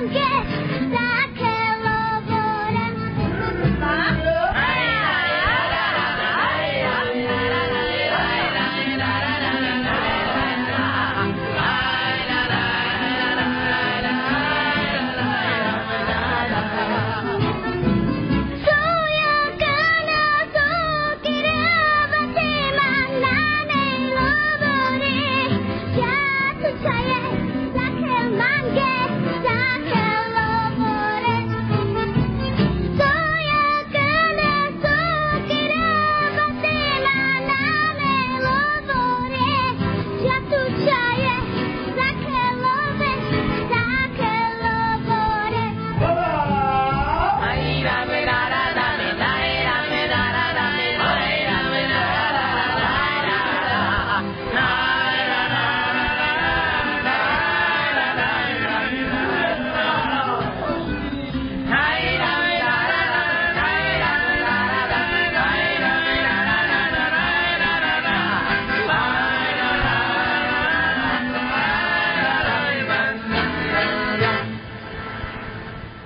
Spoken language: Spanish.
Ángel!